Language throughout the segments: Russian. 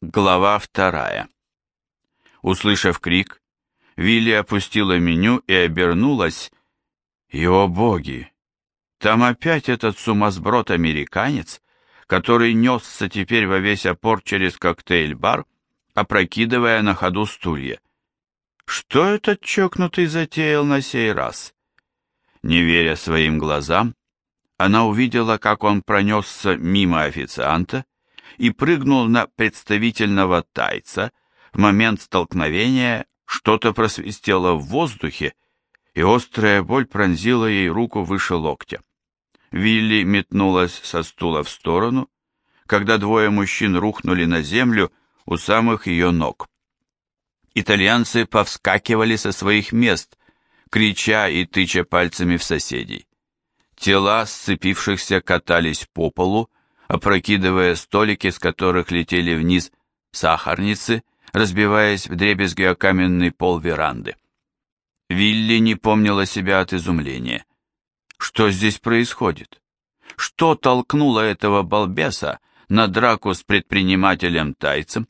Глава вторая. Услышав крик, Вилли опустила меню и обернулась. И, о боги! Там опять этот сумасброд-американец, который несся теперь во весь опор через коктейль-бар, опрокидывая на ходу стулья. Что этот чокнутый затеял на сей раз? Не веря своим глазам, она увидела, как он пронесся мимо официанта и прыгнул на представительного тайца. В момент столкновения что-то просвистело в воздухе, и острая боль пронзила ей руку выше локтя. Вилли метнулась со стула в сторону, когда двое мужчин рухнули на землю у самых ее ног. Итальянцы повскакивали со своих мест, крича и тыча пальцами в соседей. Тела сцепившихся катались по полу, опрокидывая столики, с которых летели вниз сахарницы, разбиваясь в дребезги о каменный пол веранды. Вилли не помнила себя от изумления. Что здесь происходит? Что толкнуло этого балбеса на драку с предпринимателем-тайцем?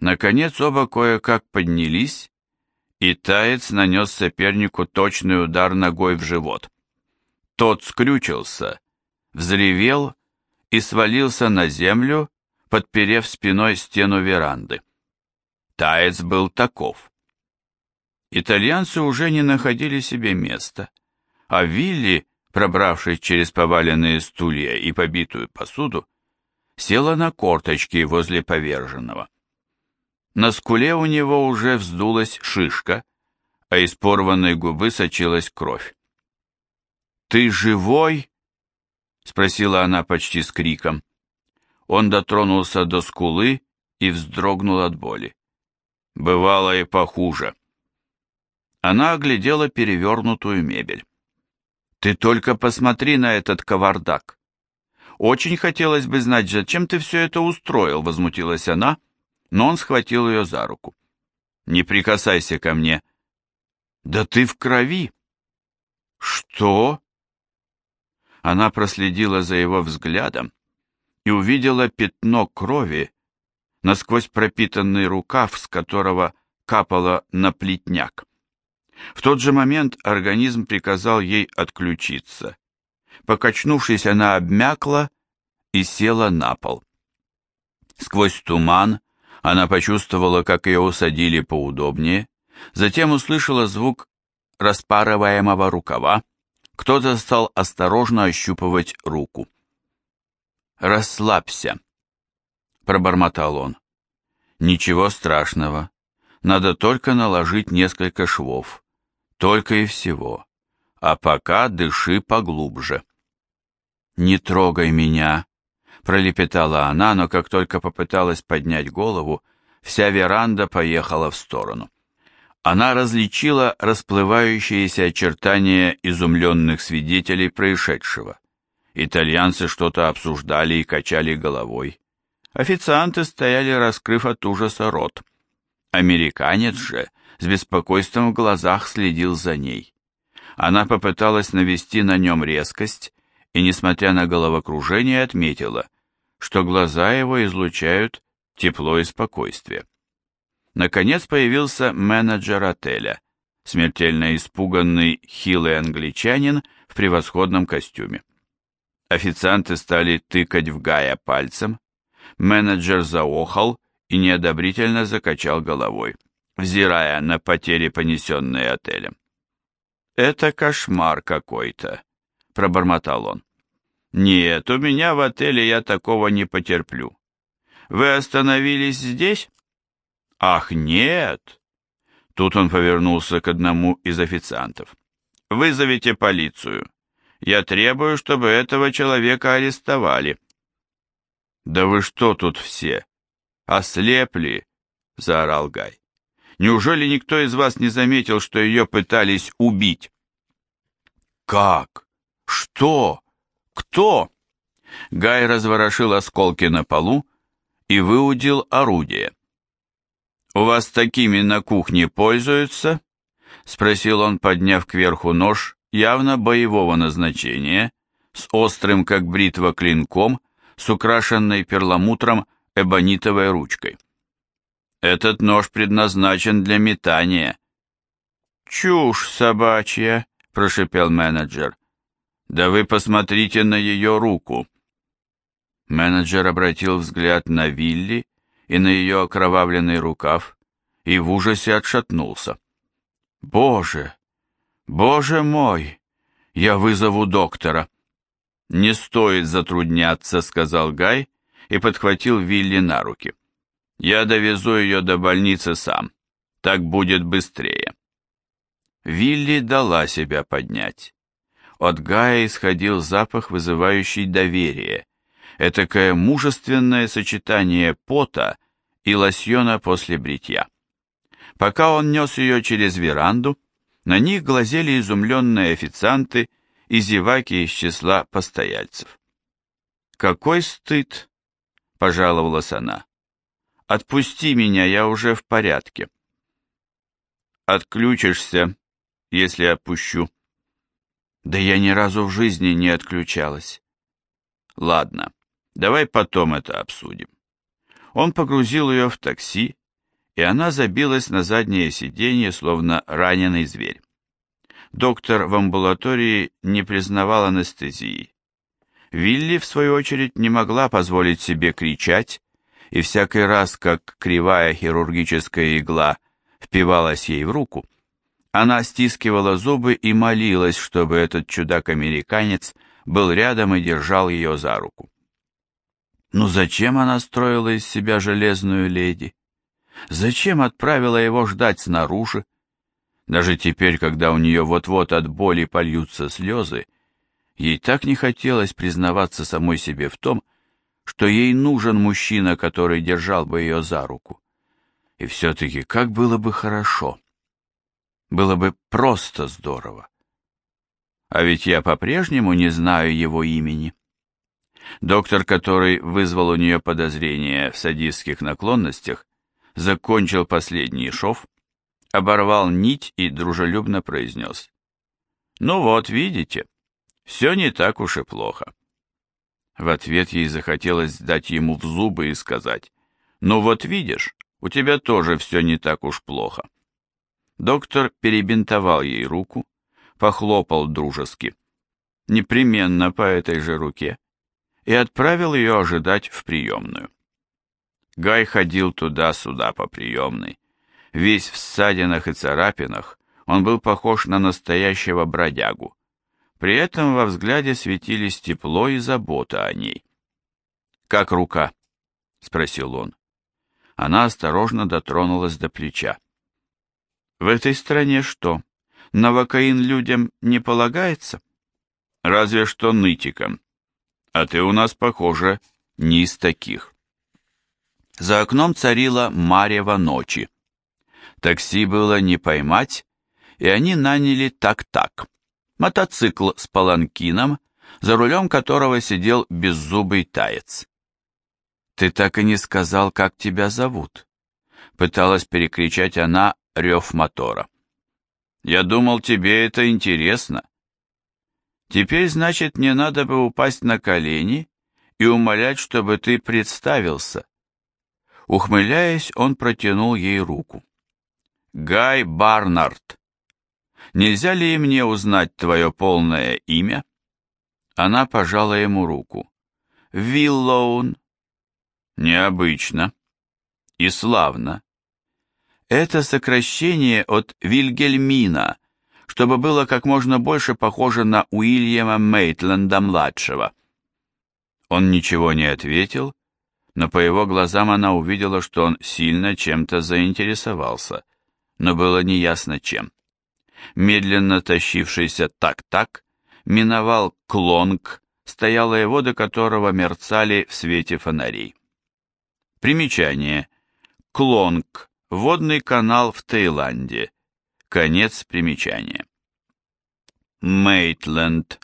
Наконец оба кое-как поднялись, и таец нанес сопернику точный удар ногой в живот. Тот скрючился, взревел и свалился на землю, подперев спиной стену веранды. Таец был таков. Итальянцы уже не находили себе места, а Вилли, пробравшись через поваленные стулья и побитую посуду, села на корточки возле поверженного. На скуле у него уже вздулась шишка, а из порванной губы сочилась кровь. «Ты живой?» — спросила она почти с криком. Он дотронулся до скулы и вздрогнул от боли. Бывало и похуже. Она оглядела перевернутую мебель. «Ты только посмотри на этот кавардак!» «Очень хотелось бы знать, зачем ты все это устроил», — возмутилась она, но он схватил ее за руку. «Не прикасайся ко мне». «Да ты в крови!» «Что?» Она проследила за его взглядом и увидела пятно крови, насквозь пропитанный рукав, с которого капало на плетняк. В тот же момент организм приказал ей отключиться. Покачнувшись, она обмякла и села на пол. Сквозь туман она почувствовала, как ее усадили поудобнее, затем услышала звук распарываемого рукава, кто-то стал осторожно ощупывать руку. «Расслабься», — пробормотал он. «Ничего страшного. Надо только наложить несколько швов. Только и всего. А пока дыши поглубже». «Не трогай меня», — пролепетала она, но как только попыталась поднять голову, вся веранда поехала в сторону она различила расплывающиеся очертания изумленных свидетелей происшедшего. Итальянцы что-то обсуждали и качали головой. Официанты стояли, раскрыв от ужаса рот. Американец же с беспокойством в глазах следил за ней. Она попыталась навести на нем резкость и, несмотря на головокружение, отметила, что глаза его излучают тепло и спокойствие. Наконец появился менеджер отеля, смертельно испуганный хилый англичанин в превосходном костюме. Официанты стали тыкать в Гая пальцем, менеджер заохал и неодобрительно закачал головой, взирая на потери, понесенные отелем. «Это кошмар какой-то», — пробормотал он. «Нет, у меня в отеле я такого не потерплю. Вы остановились здесь?» «Ах, нет!» Тут он повернулся к одному из официантов. «Вызовите полицию. Я требую, чтобы этого человека арестовали». «Да вы что тут все? Ослепли?» — заорал Гай. «Неужели никто из вас не заметил, что ее пытались убить?» «Как? Что? Кто?» Гай разворошил осколки на полу и выудил орудие. «У вас такими на кухне пользуются?» — спросил он, подняв кверху нож, явно боевого назначения, с острым, как бритва, клинком, с украшенной перламутром эбонитовой ручкой. «Этот нож предназначен для метания». «Чушь собачья», — прошипел менеджер. «Да вы посмотрите на ее руку». Менеджер обратил взгляд на Вилли и на ее окровавленный рукав и в ужасе отшатнулся. «Боже! Боже мой! Я вызову доктора!» «Не стоит затрудняться», — сказал Гай и подхватил Вилли на руки. «Я довезу ее до больницы сам. Так будет быстрее». Вилли дала себя поднять. От Гая исходил запах, вызывающий доверие. Этакое мужественное сочетание пота и лосьона после бритья. Пока он нес ее через веранду, на них глазели изумленные официанты и зеваки из числа постояльцев. «Какой стыд!» — пожаловалась она. «Отпусти меня, я уже в порядке». «Отключишься, если отпущу». «Да я ни разу в жизни не отключалась». «Ладно, давай потом это обсудим». Он погрузил ее в такси, и она забилась на заднее сиденье, словно раненый зверь. Доктор в амбулатории не признавал анестезии. Вилли, в свою очередь, не могла позволить себе кричать, и всякий раз, как кривая хирургическая игла впивалась ей в руку, она стискивала зубы и молилась, чтобы этот чудак-американец был рядом и держал ее за руку. Ну зачем она строила из себя железную леди? Зачем отправила его ждать снаружи? Даже теперь, когда у нее вот-вот от боли польются слезы, ей так не хотелось признаваться самой себе в том, что ей нужен мужчина, который держал бы ее за руку. И все-таки как было бы хорошо. Было бы просто здорово. А ведь я по-прежнему не знаю его имени. Доктор, который вызвал у нее подозрения в садистских наклонностях, закончил последний шов оборвал нить и дружелюбно произнес. «Ну вот, видите, все не так уж и плохо». В ответ ей захотелось дать ему в зубы и сказать, «Ну вот видишь, у тебя тоже все не так уж плохо». Доктор перебинтовал ей руку, похлопал дружески, непременно по этой же руке, и отправил ее ожидать в приемную. Гай ходил туда-сюда по приемной, Весь в ссадинах и царапинах, он был похож на настоящего бродягу. При этом во взгляде светились тепло и забота о ней. «Как рука?» — спросил он. Она осторожно дотронулась до плеча. «В этой стране что, новокаин людям не полагается?» «Разве что нытикам. А ты у нас, похоже, не из таких». За окном царила марево ночи. Такси было не поймать, и они наняли так-так. Мотоцикл с паланкином, за рулем которого сидел беззубый таец. «Ты так и не сказал, как тебя зовут», — пыталась перекричать она рев мотора. «Я думал, тебе это интересно». «Теперь, значит, мне надо бы упасть на колени и умолять, чтобы ты представился». Ухмыляясь, он протянул ей руку. Гай Барнард. Нельзя ли мне узнать твое полное имя? Она пожала ему руку. Виллоун. Необычно. И славно. Это сокращение от Вильгельмина, чтобы было как можно больше похоже на Уильяма Мейтленда-младшего. Он ничего не ответил, но по его глазам она увидела, что он сильно чем-то заинтересовался но было неясно чем. Медленно тащившийся так-так миновал клонг, стоялые воды которого мерцали в свете фонарей. Примечание. Клонг. Водный канал в Таиланде. Конец примечания. Мейтленд,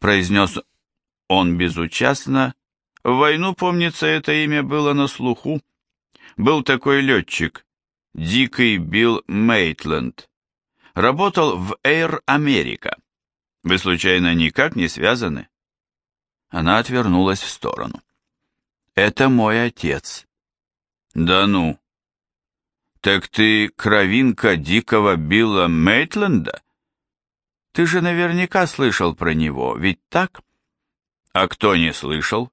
произнес он безучастно. В войну, помнится, это имя было на слуху. Был такой летчик, Дикий Билл Мейтленд. Работал в Air America. Вы случайно никак не связаны? Она отвернулась в сторону. Это мой отец. Да ну. Так ты кровинка дикого Билла Мейтленда? Ты же наверняка слышал про него, ведь так? А кто не слышал?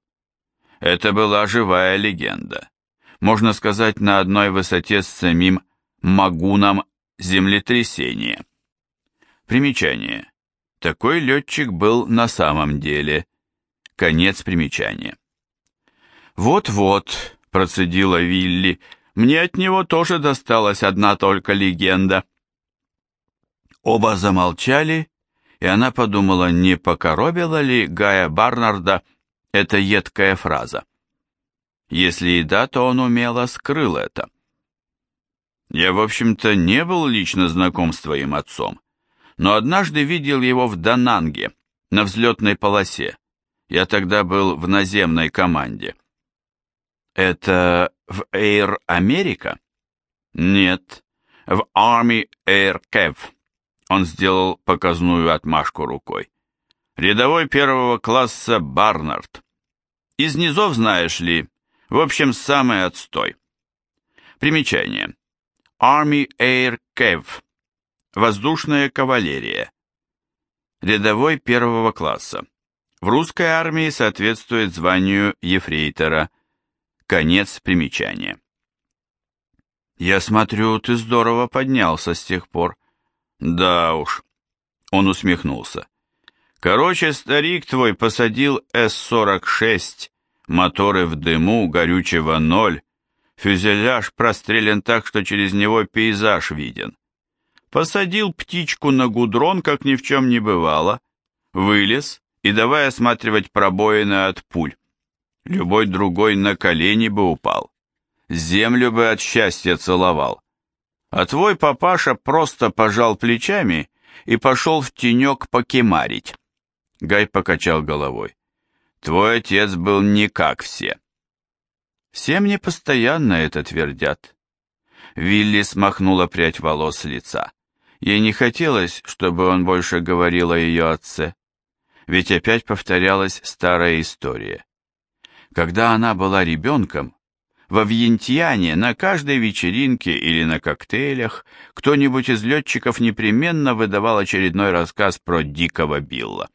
Это была живая легенда. Можно сказать, на одной высоте с самим Магуном землетрясения. Примечание. Такой летчик был на самом деле. Конец примечания. «Вот-вот», — процедила Вилли, — «мне от него тоже досталась одна только легенда». Оба замолчали, и она подумала, не покоробила ли Гая Барнарда эта едкая фраза. Если и да, то он умело скрыл это. Я, в общем-то, не был лично знаком с твоим отцом, но однажды видел его в Дананге, на взлетной полосе. Я тогда был в наземной команде. Это в Air America? Нет, в Army Air Cav. Он сделал показную отмашку рукой. Рядовой первого класса Барнард. Из низов, знаешь ли, в общем, самый отстой. Примечание. Army Air Cav. Воздушная кавалерия. Рядовой первого класса. В русской армии соответствует званию ефрейтора. Конец примечания. Я смотрю, ты здорово поднялся с тех пор. Да уж. Он усмехнулся. Короче, старик твой посадил С-46, моторы в дыму, горючего ноль, фюзеляж прострелен так, что через него пейзаж виден. Посадил птичку на гудрон, как ни в чем не бывало, вылез и давай осматривать пробоины от пуль. Любой другой на колени бы упал, землю бы от счастья целовал. А твой папаша просто пожал плечами и пошел в тенек покемарить. Гай покачал головой. Твой отец был не как все. Все мне постоянно это твердят. Вилли смахнула прядь волос с лица. Ей не хотелось, чтобы он больше говорил о ее отце. Ведь опять повторялась старая история. Когда она была ребенком, во Вьентьяне на каждой вечеринке или на коктейлях кто-нибудь из летчиков непременно выдавал очередной рассказ про дикого Билла.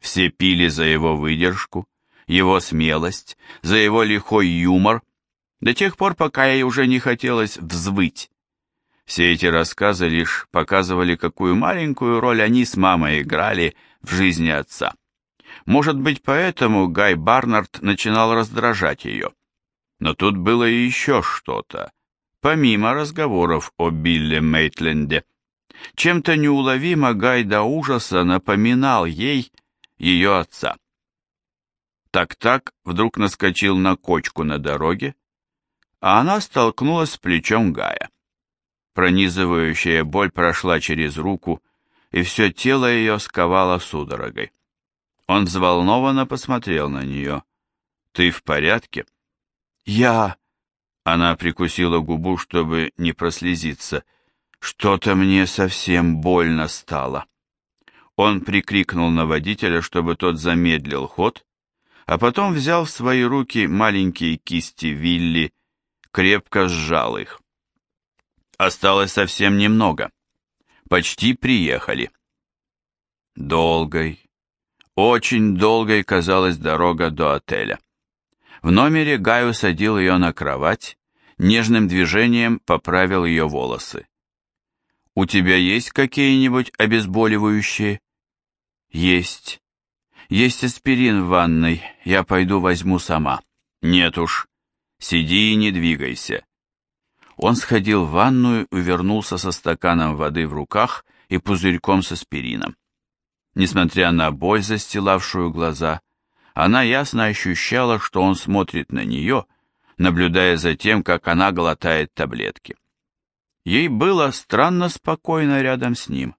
Все пили за его выдержку, его смелость, за его лихой юмор, до тех пор, пока ей уже не хотелось взвыть. Все эти рассказы лишь показывали, какую маленькую роль они с мамой играли в жизни отца. Может быть, поэтому Гай Барнард начинал раздражать ее. Но тут было и еще что-то, помимо разговоров о Билле Мейтленде. Чем-то неуловимо Гай до ужаса напоминал ей ее отца. Так-так вдруг наскочил на кочку на дороге, а она столкнулась с плечом Гая. Пронизывающая боль прошла через руку, и все тело ее сковало судорогой. Он взволнованно посмотрел на нее. «Ты в порядке?» «Я...» Она прикусила губу, чтобы не прослезиться. «Что-то мне совсем больно стало». Он прикрикнул на водителя, чтобы тот замедлил ход, а потом взял в свои руки маленькие кисти Вилли, крепко сжал их. Осталось совсем немного. Почти приехали. Долгой, очень долгой казалась дорога до отеля. В номере Гай усадил ее на кровать, нежным движением поправил ее волосы. «У тебя есть какие-нибудь обезболивающие?» «Есть. Есть аспирин в ванной, я пойду возьму сама». «Нет уж. Сиди и не двигайся». Он сходил в ванную и вернулся со стаканом воды в руках и пузырьком с аспирином. Несмотря на боль, застилавшую глаза, она ясно ощущала, что он смотрит на нее, наблюдая за тем, как она глотает таблетки. Ей было странно спокойно рядом с ним.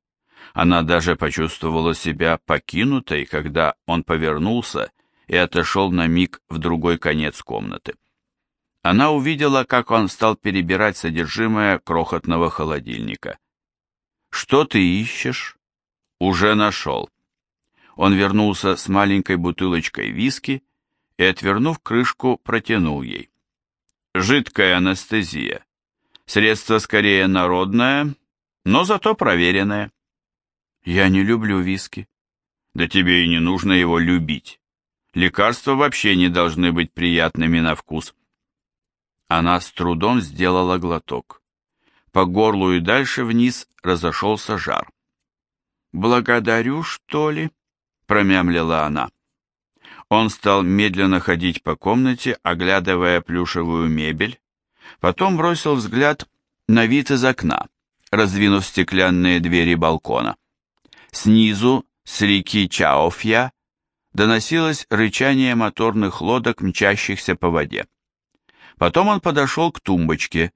Она даже почувствовала себя покинутой, когда он повернулся и отошел на миг в другой конец комнаты. Она увидела, как он стал перебирать содержимое крохотного холодильника. «Что ты ищешь?» «Уже нашел». Он вернулся с маленькой бутылочкой виски и, отвернув крышку, протянул ей. Жидкая анестезия. Средство скорее народное, но зато проверенное. Я не люблю виски. Да тебе и не нужно его любить. Лекарства вообще не должны быть приятными на вкус. Она с трудом сделала глоток. По горлу и дальше вниз разошелся жар. «Благодарю, что ли?» — промямлила она. Он стал медленно ходить по комнате, оглядывая плюшевую мебель, потом бросил взгляд на вид из окна, раздвинув стеклянные двери балкона. Снизу, с реки Чаофья, доносилось рычание моторных лодок, мчащихся по воде. Потом он подошел к тумбочке,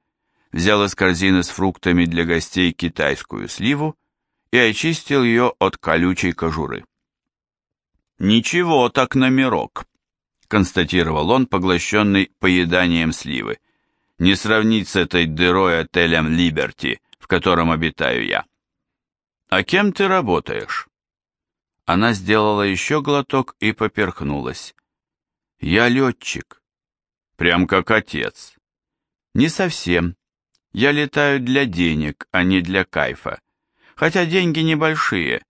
взял из корзины с фруктами для гостей китайскую сливу и очистил ее от колючей кожуры. «Ничего так номерок», — констатировал он, поглощенный поеданием сливы. «Не сравнить с этой дырой отелем «Либерти», в котором обитаю я». «А кем ты работаешь?» Она сделала еще глоток и поперхнулась. «Я летчик». «Прям как отец». «Не совсем. Я летаю для денег, а не для кайфа. Хотя деньги небольшие,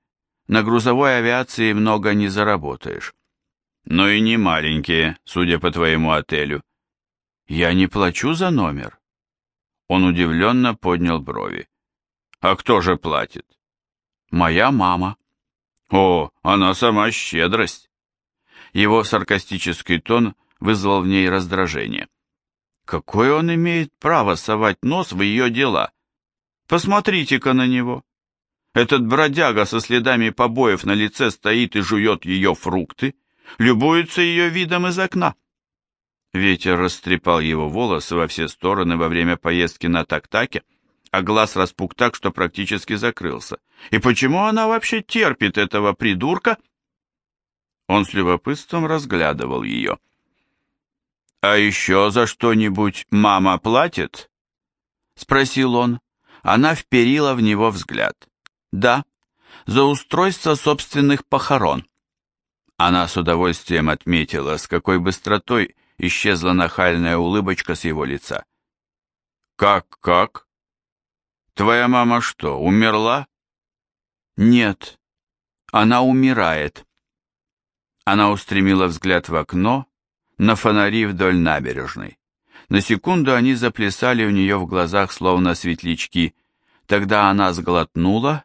на грузовой авиации много не заработаешь. Но и не маленькие, судя по твоему отелю. Я не плачу за номер. Он удивленно поднял брови. А кто же платит? Моя мама. О, она сама щедрость. Его саркастический тон вызвал в ней раздражение. Какое он имеет право совать нос в ее дела? Посмотрите-ка на него. Этот бродяга со следами побоев на лице стоит и жует ее фрукты, любуется ее видом из окна. Ветер растрепал его волосы во все стороны во время поездки на так-таке, а глаз распук так, что практически закрылся. И почему она вообще терпит этого придурка? Он с любопытством разглядывал ее. «А еще за что-нибудь мама платит?» — спросил он. Она вперила в него взгляд. Да, за устройство собственных похорон. Она с удовольствием отметила, с какой быстротой исчезла нахальная улыбочка с его лица. «Как, как? Твоя мама что, умерла?» «Нет, она умирает». Она устремила взгляд в окно, на фонари вдоль набережной. На секунду они заплясали у нее в глазах, словно светлячки. Тогда она сглотнула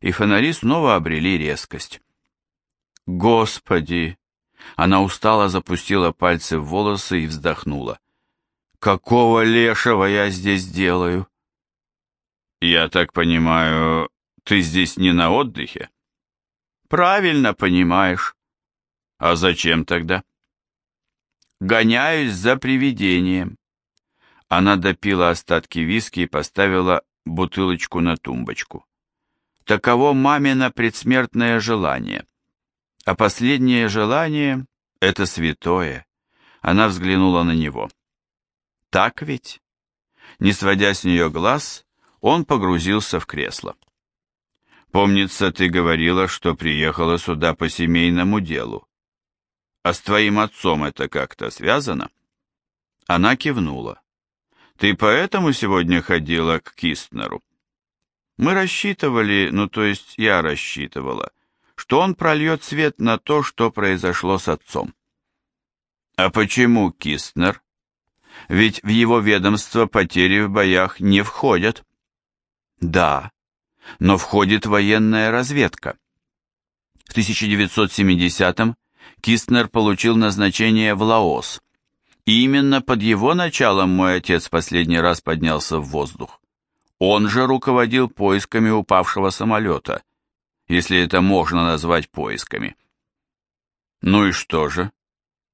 и фонари снова обрели резкость. «Господи!» Она устало запустила пальцы в волосы и вздохнула. «Какого лешего я здесь делаю?» «Я так понимаю, ты здесь не на отдыхе?» «Правильно понимаешь. А зачем тогда?» «Гоняюсь за привидением». Она допила остатки виски и поставила бутылочку на тумбочку. Таково мамино предсмертное желание. А последнее желание — это святое. Она взглянула на него. Так ведь? Не сводя с нее глаз, он погрузился в кресло. Помнится, ты говорила, что приехала сюда по семейному делу. А с твоим отцом это как-то связано? Она кивнула. Ты поэтому сегодня ходила к Кистнеру? Мы рассчитывали, ну то есть я рассчитывала, что он прольет свет на то, что произошло с отцом. А почему Кистнер? Ведь в его ведомство потери в боях не входят. Да, но входит военная разведка. В 1970-м Кистнер получил назначение в Лаос, и именно под его началом мой отец последний раз поднялся в воздух. Он же руководил поисками упавшего самолета, если это можно назвать поисками. Ну и что же?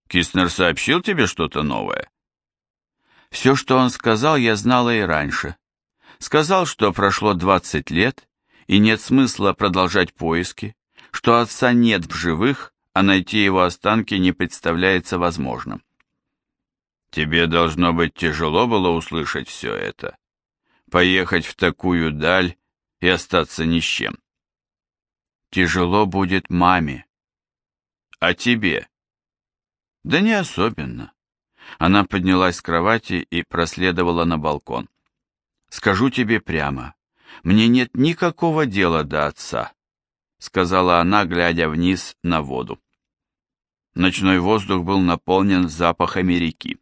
Киснер сообщил тебе что-то новое? Все, что он сказал, я знала и раньше. Сказал, что прошло 20 лет, и нет смысла продолжать поиски, что отца нет в живых, а найти его останки не представляется возможным. Тебе должно быть тяжело было услышать все это поехать в такую даль и остаться ни с чем. Тяжело будет маме. А тебе? Да не особенно. Она поднялась с кровати и проследовала на балкон. Скажу тебе прямо, мне нет никакого дела до отца, сказала она, глядя вниз на воду. Ночной воздух был наполнен запахами реки.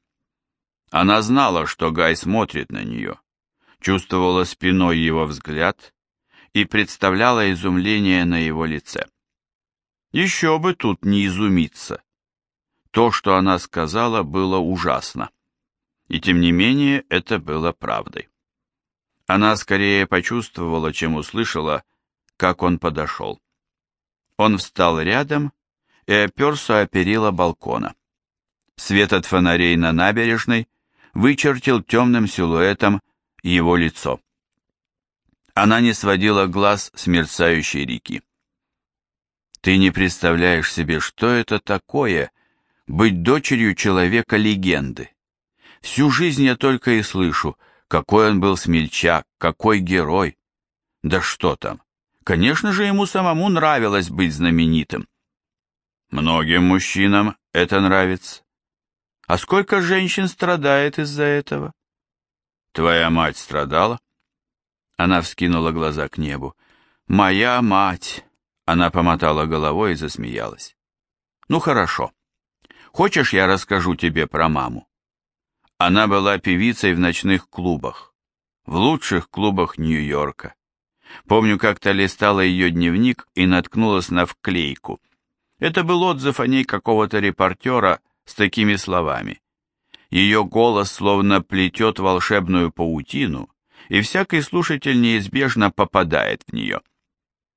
Она знала, что Гай смотрит на нее, чувствовала спиной его взгляд и представляла изумление на его лице. Еще бы тут не изумиться. То, что она сказала, было ужасно. И тем не менее это было правдой. Она скорее почувствовала, чем услышала, как он подошел. Он встал рядом и оперся о перила балкона. Свет от фонарей на набережной вычертил темным силуэтом его лицо. Она не сводила глаз с мерцающей реки. Ты не представляешь себе, что это такое быть дочерью человека-легенды. Всю жизнь я только и слышу, какой он был смельчак, какой герой. Да что там, конечно же, ему самому нравилось быть знаменитым. Многим мужчинам это нравится. А сколько женщин страдает из-за этого? Твоя мать страдала? Она вскинула глаза к небу. Моя мать! Она помотала головой и засмеялась. Ну хорошо. Хочешь, я расскажу тебе про маму? Она была певицей в ночных клубах, в лучших клубах Нью-Йорка. Помню, как-то листала ее дневник и наткнулась на вклейку. Это был отзыв о ней какого-то репортера с такими словами. Ее голос словно плетет волшебную паутину, и всякий слушатель неизбежно попадает в нее.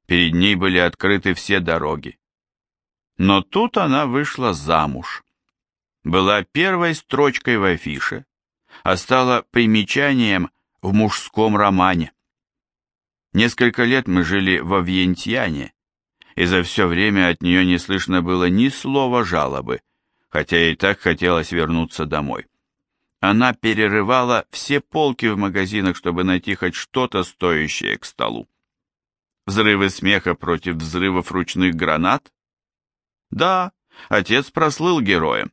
Перед ней были открыты все дороги. Но тут она вышла замуж. Была первой строчкой в афише, а стала примечанием в мужском романе. Несколько лет мы жили во Вьентьяне, и за все время от нее не слышно было ни слова жалобы, хотя и так хотелось вернуться домой. Она перерывала все полки в магазинах, чтобы найти хоть что-то стоящее к столу. Взрывы смеха против взрывов ручных гранат? Да, отец прослыл героем.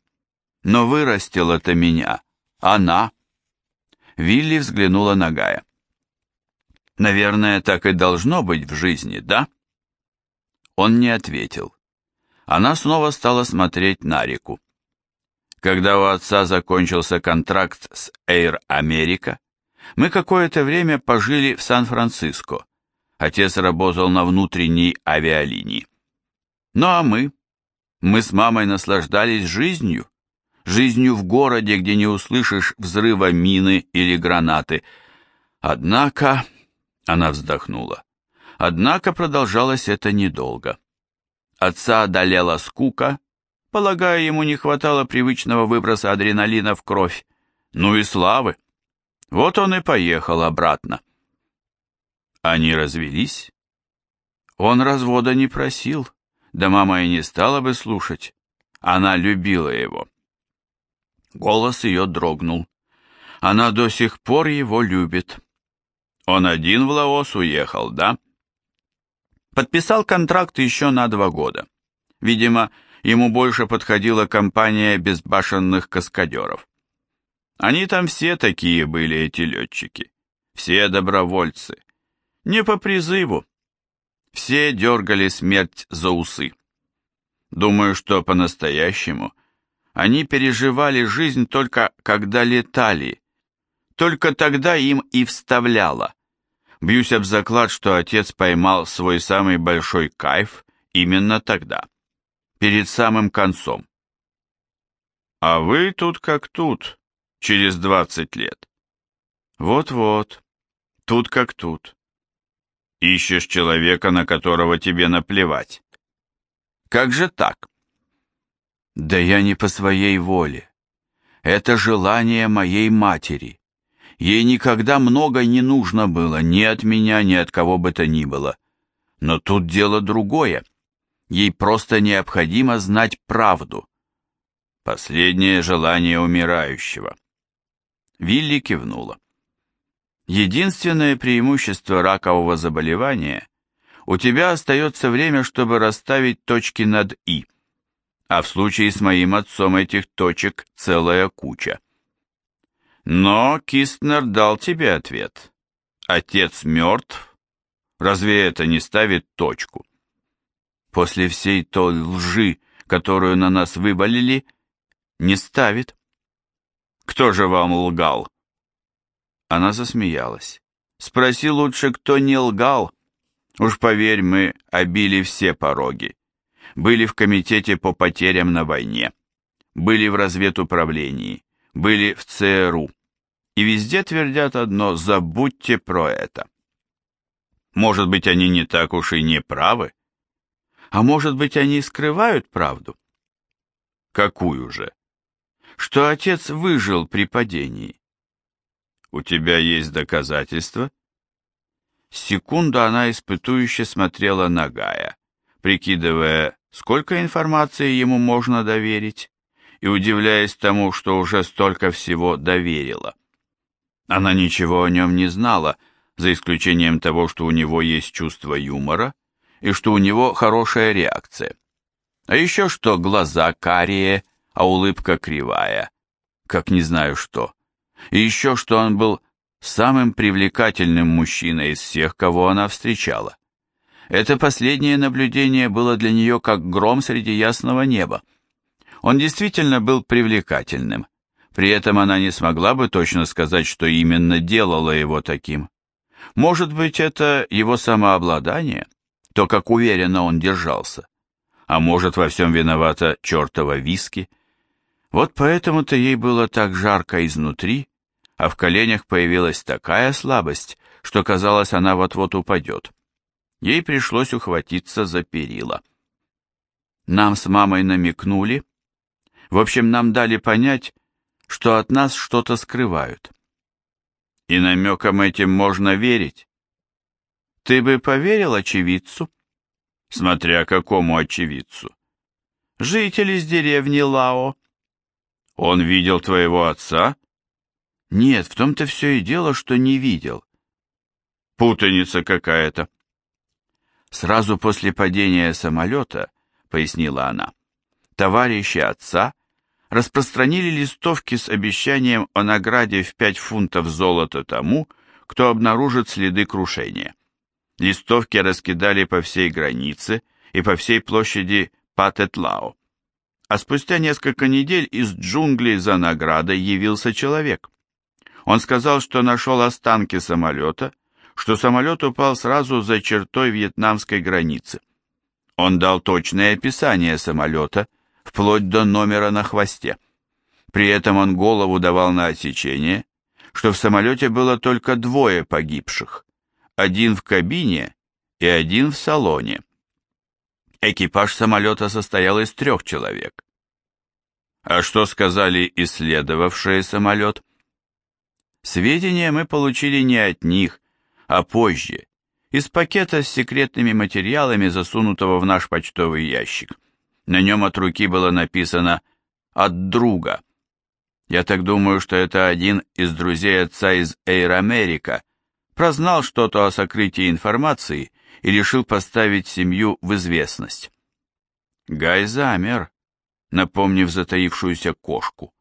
Но вырастил это меня. Она. Вилли взглянула на Гая. Наверное, так и должно быть в жизни, да? Он не ответил. Она снова стала смотреть на реку. Когда у отца закончился контракт с Air America, мы какое-то время пожили в Сан-Франциско. Отец работал на внутренней авиалинии. Ну а мы? Мы с мамой наслаждались жизнью. Жизнью в городе, где не услышишь взрыва мины или гранаты. Однако, она вздохнула, однако продолжалось это недолго. Отца одолела скука, полагаю, ему не хватало привычного выброса адреналина в кровь. Ну и славы. Вот он и поехал обратно. Они развелись? Он развода не просил, да мама и не стала бы слушать. Она любила его. Голос ее дрогнул. Она до сих пор его любит. Он один в Лаос уехал, да? Подписал контракт еще на два года. Видимо, ему больше подходила компания безбашенных каскадеров. Они там все такие были, эти летчики. Все добровольцы. Не по призыву. Все дергали смерть за усы. Думаю, что по-настоящему они переживали жизнь только когда летали. Только тогда им и вставляло. Бьюсь об заклад, что отец поймал свой самый большой кайф именно тогда, перед самым концом. А вы тут как тут, через двадцать лет. Вот-вот, тут как тут. Ищешь человека, на которого тебе наплевать. Как же так? Да я не по своей воле. Это желание моей матери. Ей никогда много не нужно было, ни от меня, ни от кого бы то ни было. Но тут дело другое. Ей просто необходимо знать правду. Последнее желание умирающего. Вилли кивнула. Единственное преимущество ракового заболевания – у тебя остается время, чтобы расставить точки над «и». а в случае с моим отцом этих точек целая куча. Но Кистнер дал тебе ответ. Отец мертв? Разве это не ставит точку? После всей той лжи, которую на нас вывалили, не ставит. Кто же вам лгал? Она засмеялась. Спроси лучше, кто не лгал. Уж поверь, мы обили все пороги. Были в комитете по потерям на войне. Были в разведуправлении. Были в ЦРУ. И везде твердят одно «забудьте про это». Может быть, они не так уж и не правы? А может быть, они скрывают правду? Какую же? Что отец выжил при падении. У тебя есть доказательства? Секунду она испытующе смотрела на Гая, прикидывая, сколько информации ему можно доверить, и удивляясь тому, что уже столько всего доверила. Она ничего о нем не знала, за исключением того, что у него есть чувство юмора и что у него хорошая реакция. А еще что глаза карие, а улыбка кривая, как не знаю что. И еще что он был самым привлекательным мужчиной из всех, кого она встречала. Это последнее наблюдение было для нее как гром среди ясного неба. Он действительно был привлекательным, при этом она не смогла бы точно сказать, что именно делало его таким. Может быть, это его самообладание, то, как уверенно он держался. А может, во всем виновата чертова виски. Вот поэтому-то ей было так жарко изнутри, а в коленях появилась такая слабость, что казалось, она вот-вот упадет. Ей пришлось ухватиться за перила. Нам с мамой намекнули. В общем, нам дали понять, что от нас что-то скрывают. И намекам этим можно верить. Ты бы поверил очевидцу? Смотря какому очевидцу. Житель из деревни Лао. Он видел твоего отца? Нет, в том-то все и дело, что не видел. Путаница какая-то. Сразу после падения самолета, пояснила она, товарищи отца распространили листовки с обещанием о награде в 5 фунтов золота тому, кто обнаружит следы крушения. Листовки раскидали по всей границе и по всей площади Патетлао. А спустя несколько недель из джунглей за наградой явился человек. Он сказал, что нашел останки самолета, что самолет упал сразу за чертой вьетнамской границы. Он дал точное описание самолета – вплоть до номера на хвосте. При этом он голову давал на отсечение, что в самолете было только двое погибших, один в кабине и один в салоне. Экипаж самолета состоял из трех человек. А что сказали исследовавшие самолет? Сведения мы получили не от них, а позже, из пакета с секретными материалами, засунутого в наш почтовый ящик. На нем от руки было написано «От друга». Я так думаю, что это один из друзей отца из Эйр Америка прознал что-то о сокрытии информации и решил поставить семью в известность. Гай замер, напомнив затаившуюся кошку.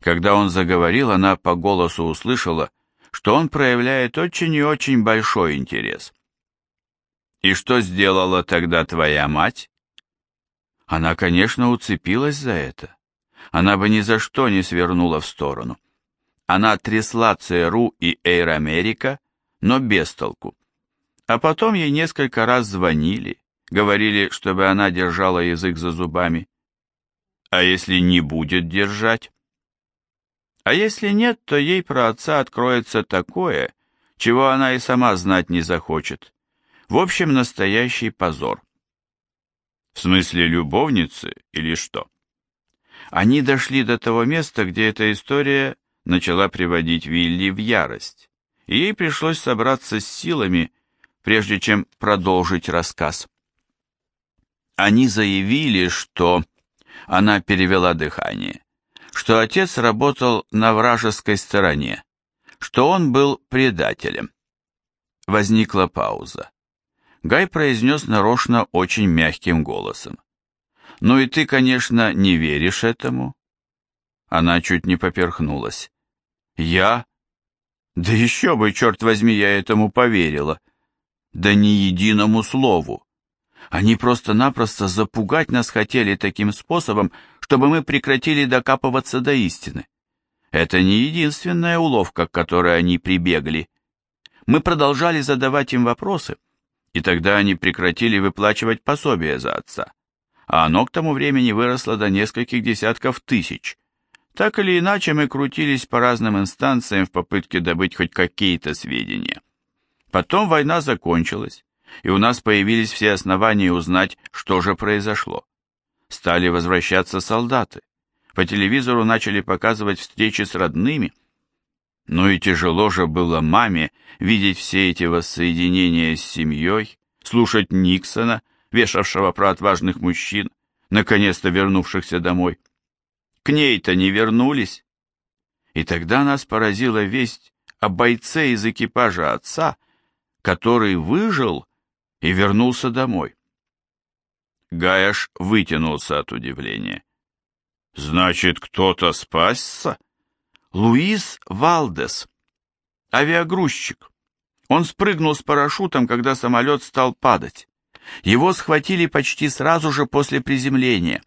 Когда он заговорил, она по голосу услышала, что он проявляет очень и очень большой интерес. «И что сделала тогда твоя мать?» Она, конечно, уцепилась за это. Она бы ни за что не свернула в сторону. Она трясла ЦРУ и Эйр Америка, но без толку. А потом ей несколько раз звонили, говорили, чтобы она держала язык за зубами. А если не будет держать? А если нет, то ей про отца откроется такое, чего она и сама знать не захочет. В общем, настоящий позор. В смысле любовницы или что? Они дошли до того места, где эта история начала приводить Вилли в ярость, ей пришлось собраться с силами, прежде чем продолжить рассказ. Они заявили, что... Она перевела дыхание, что отец работал на вражеской стороне, что он был предателем. Возникла пауза. Гай произнес нарочно очень мягким голосом. Ну и ты, конечно, не веришь этому?» Она чуть не поперхнулась. «Я? Да еще бы, черт возьми, я этому поверила. Да ни единому слову. Они просто-напросто запугать нас хотели таким способом, чтобы мы прекратили докапываться до истины. Это не единственная уловка, к которой они прибегли. Мы продолжали задавать им вопросы, и тогда они прекратили выплачивать пособие за отца, а оно к тому времени выросло до нескольких десятков тысяч. Так или иначе мы крутились по разным инстанциям в попытке добыть хоть какие-то сведения. Потом война закончилась, и у нас появились все основания узнать, что же произошло. Стали возвращаться солдаты. По телевизору начали показывать встречи с родными. Ну и тяжело же было маме видеть все эти воссоединения с семьей, слушать Никсона, вешавшего про отважных мужчин, наконец-то вернувшихся домой. К ней-то не вернулись. И тогда нас поразила весть о бойце из экипажа отца, который выжил и вернулся домой. Гаяш вытянулся от удивления. «Значит, кто-то спасся?» «Луис Валдес, авиагрузчик. Он спрыгнул с парашютом, когда самолет стал падать. Его схватили почти сразу же после приземления.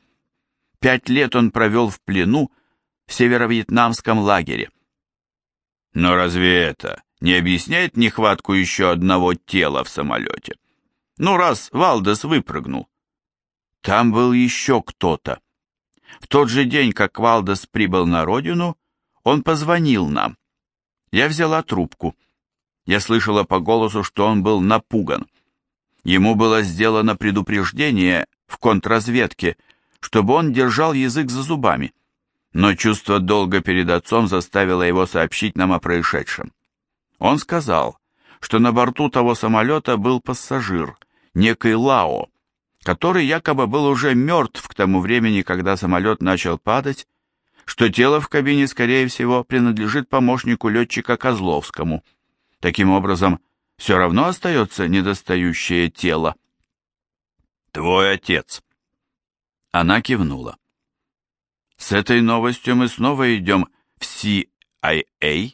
Пять лет он провел в плену в северо-вьетнамском лагере. Но разве это не объясняет нехватку еще одного тела в самолете? Ну, раз Валдес выпрыгнул. Там был еще кто-то. В тот же день, как Валдес прибыл на родину, он позвонил нам. Я взяла трубку. Я слышала по голосу, что он был напуган. Ему было сделано предупреждение в контрразведке, чтобы он держал язык за зубами, но чувство долга перед отцом заставило его сообщить нам о происшедшем. Он сказал, что на борту того самолета был пассажир, некий Лао, который якобы был уже мертв к тому времени, когда самолет начал падать, что тело в кабине, скорее всего, принадлежит помощнику летчика Козловскому. Таким образом, все равно остается недостающее тело. «Твой отец». Она кивнула. «С этой новостью мы снова идем в CIA,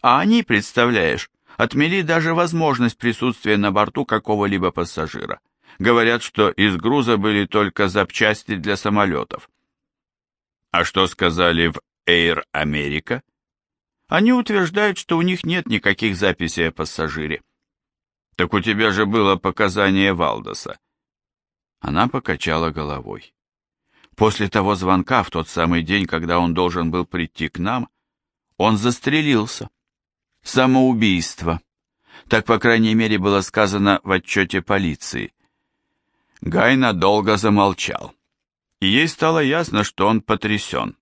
а они, представляешь, отмели даже возможность присутствия на борту какого-либо пассажира. Говорят, что из груза были только запчасти для самолетов. А что сказали в Air America? Они утверждают, что у них нет никаких записей о пассажире. Так у тебя же было показание Валдоса. Она покачала головой. После того звонка, в тот самый день, когда он должен был прийти к нам, он застрелился. Самоубийство. Так, по крайней мере, было сказано в отчете полиции. Гай надолго замолчал, и ей стало ясно, что он потрясен.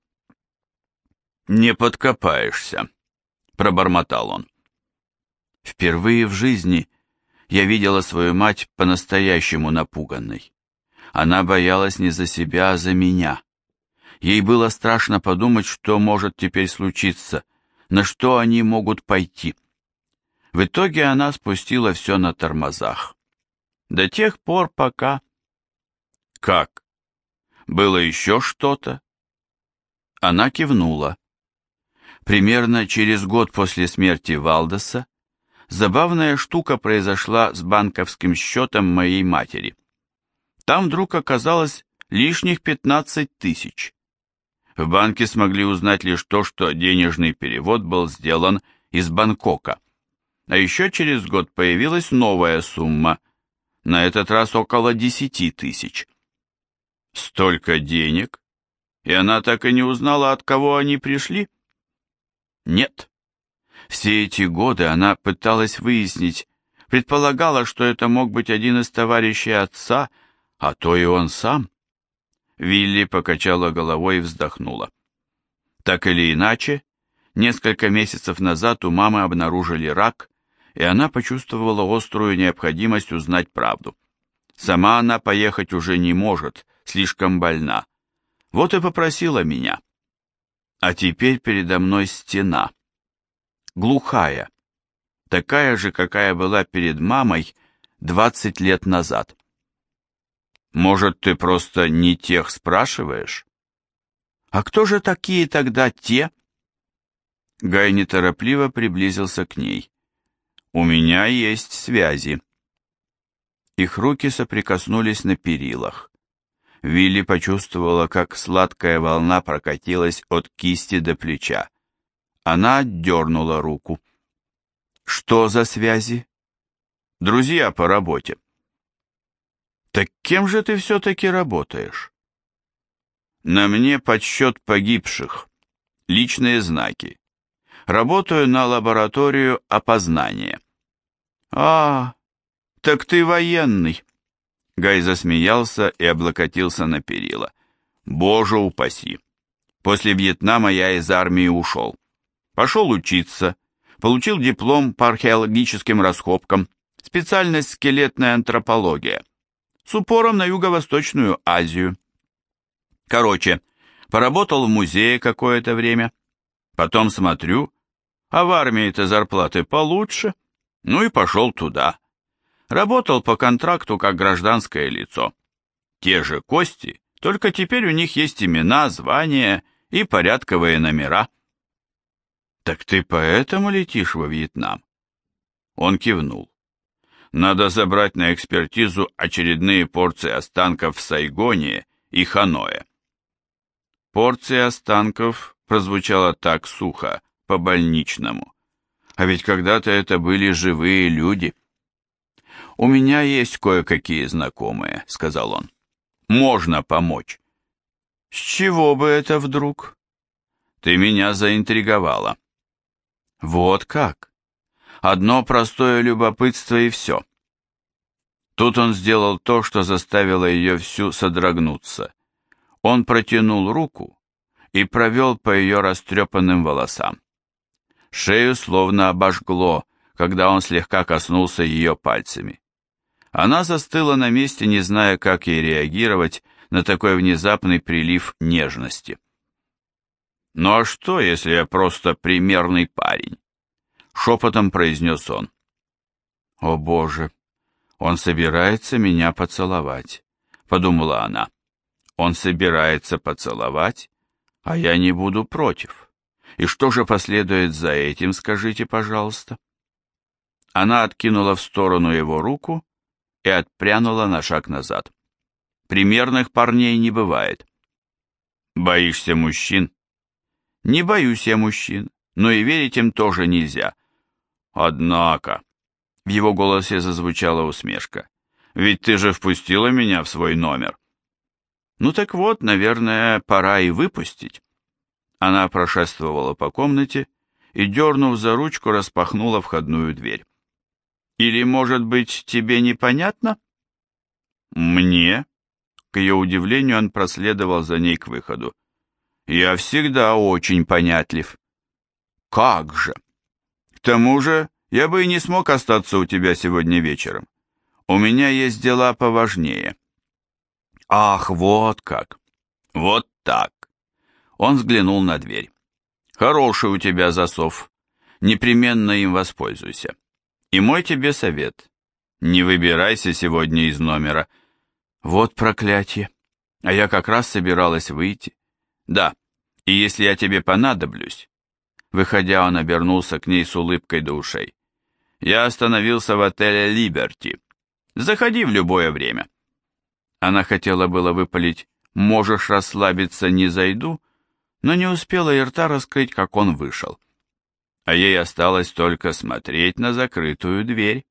«Не подкопаешься», — пробормотал он. Впервые в жизни я видела свою мать по-настоящему напуганной. Она боялась не за себя, а за меня. Ей было страшно подумать, что может теперь случиться, на что они могут пойти. В итоге она спустила все на тормозах. До тех пор, пока... Как? Было еще что-то? Она кивнула. Примерно через год после смерти Валдеса забавная штука произошла с банковским счетом моей матери. Там вдруг оказалось лишних 15 тысяч. В банке смогли узнать лишь то, что денежный перевод был сделан из Бангкока. А еще через год появилась новая сумма, на этот раз около 10 тысяч. Столько денег? И она так и не узнала, от кого они пришли? Нет. Все эти годы она пыталась выяснить, предполагала, что это мог быть один из товарищей отца, а то и он сам. Вилли покачала головой и вздохнула. Так или иначе, несколько месяцев назад у мамы обнаружили рак, и она почувствовала острую необходимость узнать правду. Сама она поехать уже не может, слишком больна. Вот и попросила меня. А теперь передо мной стена. Глухая. Такая же, какая была перед мамой двадцать лет назад. Может, ты просто не тех спрашиваешь? А кто же такие тогда те? Гай неторопливо приблизился к ней. У меня есть связи. Их руки соприкоснулись на перилах. Вилли почувствовала, как сладкая волна прокатилась от кисти до плеча. Она отдернула руку. «Что за связи?» «Друзья по работе». «Так кем же ты все-таки работаешь?» «На мне подсчет погибших, личные знаки. Работаю на лабораторию опознания». «А, так ты военный!» Гай засмеялся и облокотился на перила. «Боже упаси! После Вьетнама я из армии ушел. Пошел учиться, получил диплом по археологическим раскопкам, специальность скелетная антропология, с упором на Юго-Восточную Азию. Короче, поработал в музее какое-то время, потом смотрю, а в армии-то зарплаты получше, ну и пошел туда. Работал по контракту как гражданское лицо. Те же кости, только теперь у них есть имена, звания и порядковые номера. «Так ты поэтому летишь во Вьетнам?» Он кивнул. «Надо забрать на экспертизу очередные порции останков в Сайгоне и Ханое». Порции останков прозвучало так сухо, по-больничному. А ведь когда-то это были живые люди. «У меня есть кое-какие знакомые», — сказал он. «Можно помочь». «С чего бы это вдруг?» «Ты меня заинтриговала». «Вот как? Одно простое любопытство и все». Тут он сделал то, что заставило ее всю содрогнуться. Он протянул руку и провел по ее растрепанным волосам. Шею словно обожгло, когда он слегка коснулся ее пальцами. Она застыла на месте, не зная, как ей реагировать на такой внезапный прилив нежности. «Ну а что, если я просто примерный парень?» Шепотом произнес он. «О боже, он собирается меня поцеловать», — подумала она. «Он собирается поцеловать, а я не буду против. И что же последует за этим, скажите, пожалуйста?» Она откинула в сторону его руку и отпрянула на шаг назад. Примерных парней не бывает. Боишься мужчин? Не боюсь я мужчин, но и верить им тоже нельзя. Однако, в его голосе зазвучала усмешка, ведь ты же впустила меня в свой номер. Ну так вот, наверное, пора и выпустить. Она прошествовала по комнате и, дернув за ручку, распахнула входную дверь. Или, может быть, тебе непонятно? Мне? К ее удивлению, он проследовал за ней к выходу. Я всегда очень понятлив. Как же? Тому же, я бы и не смог остаться у тебя сегодня вечером. У меня есть дела поважнее. Ах, вот как. Вот так. Он взглянул на дверь. Хороший у тебя засов. Непременно им воспользуйся. И мой тебе совет. Не выбирайся сегодня из номера. Вот проклятие. А я как раз собиралась выйти. Да, и если я тебе понадоблюсь... Выходя, он обернулся к ней с улыбкой до ушей. Я остановился в отеле «Либерти». Заходи в любое время. Она хотела было выпалить «Можешь расслабиться, не зайду», но не успела и рта раскрыть, как он вышел а ей осталось только смотреть на закрытую дверь.